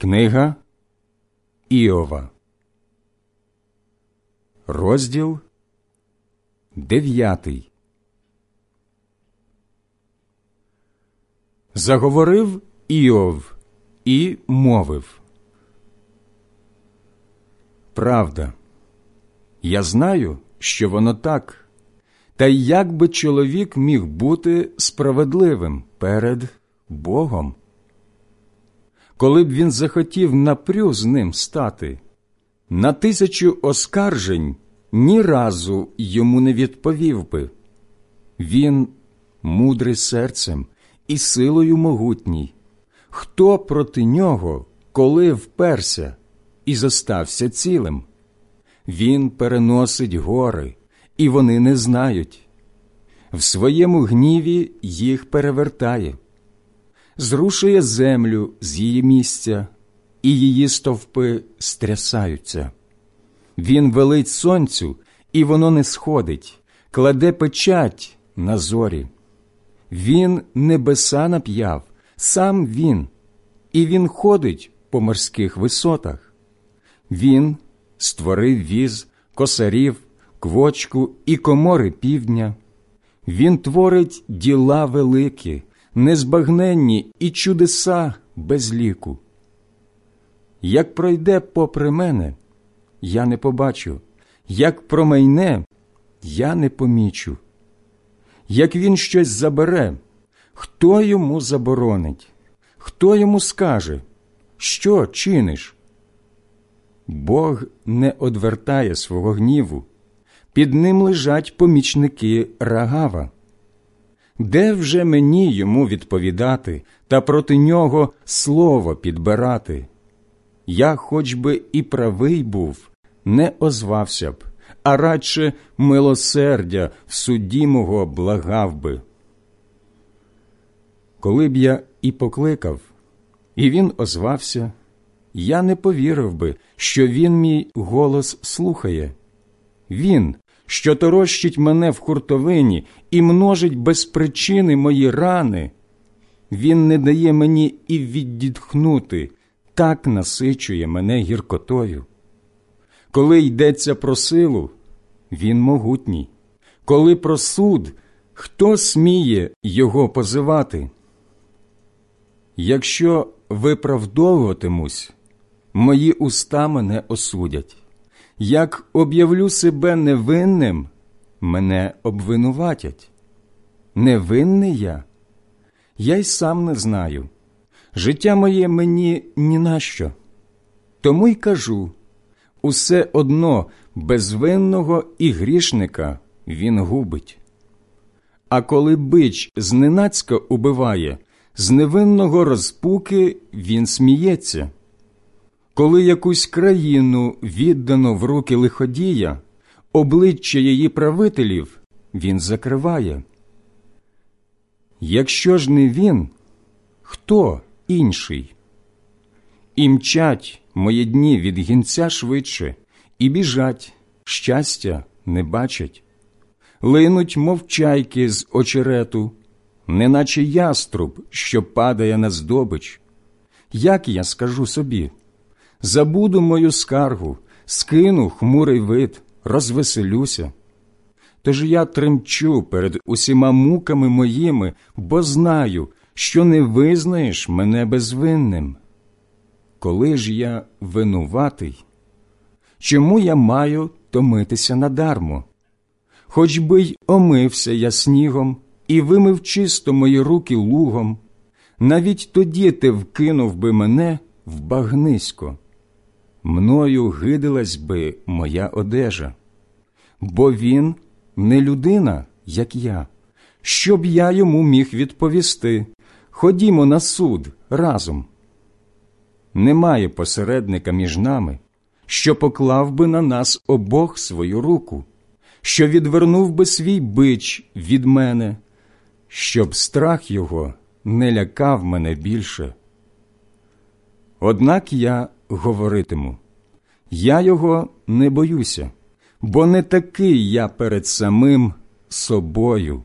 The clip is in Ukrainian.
Книга Іова, розділ дев'ятий. Заговорив Іов і мовив. Правда, я знаю, що воно так, та як би чоловік міг бути справедливим перед Богом? Коли б він захотів напрю з ним стати, на тисячу оскаржень ні разу йому не відповів би. Він мудрий серцем і силою могутній. Хто проти нього, коли вперся і зостався цілим? Він переносить гори, і вони не знають. В своєму гніві їх перевертає зрушує землю з її місця, і її стовпи стрясаються. Він велить сонцю, і воно не сходить, кладе печать на зорі. Він небеса нап'яв, сам він, і він ходить по морських висотах. Він створив віз, косарів, квочку і комори півдня. Він творить діла великі, незбагненні і чудеса без ліку. Як пройде попри мене, я не побачу, як промайне, я не помічу. Як він щось забере, хто йому заборонить, хто йому скаже, що чиниш? Бог не одвертає свого гніву, під ним лежать помічники рагава. Де вже мені йому відповідати та проти нього слово підбирати? Я, хоч би і правий був, не озвався б, а радше милосердя в суді мого благав би. Коли б я і покликав, і він озвався, я не повірив би, що він мій голос слухає. Він, що торощить мене в хуртовині і множить без причини мої рани, він не дає мені і віддітхнути, так насичує мене гіркотою. Коли йдеться про силу, він могутній, коли про суд, хто сміє його позивати? Якщо виправдовуватимусь, мої уста мене осудять. Як об'явлю себе невинним, мене обвинуватять. Невинний я? Я й сам не знаю. Життя моє мені ні на що. Тому й кажу усе одно безвинного і грішника він губить. А коли бич зненацька убиває, з невинного розпуки він сміється. Коли якусь країну віддано в руки лиходія, обличчя її правителів він закриває. Якщо ж не він, хто інший? І мчать мої дні від гінця швидше, і біжать, щастя не бачать, линуть, мов чайки з очерету, неначе яструб, що падає на здобич. Як я скажу собі? Забуду мою скаргу, скину хмурий вид, розвеселюся. Тож я тремчу перед усіма муками моїми, бо знаю, що не визнаєш мене безвинним. Коли ж я винуватий, чому я маю томитися надармо? Хоч би й омився я снігом і вимив чисто мої руки лугом, навіть тоді ти вкинув би мене в багнисько мною гидилась би моя одежа, бо він не людина, як я, щоб я йому міг відповісти ходімо на суд разом. Немає посередника між нами, що поклав би на нас обох свою руку, що відвернув би свій бич від мене, щоб страх його не лякав мене більше. Однак я говоритиму я його не боюся, бо не такий я перед самим собою.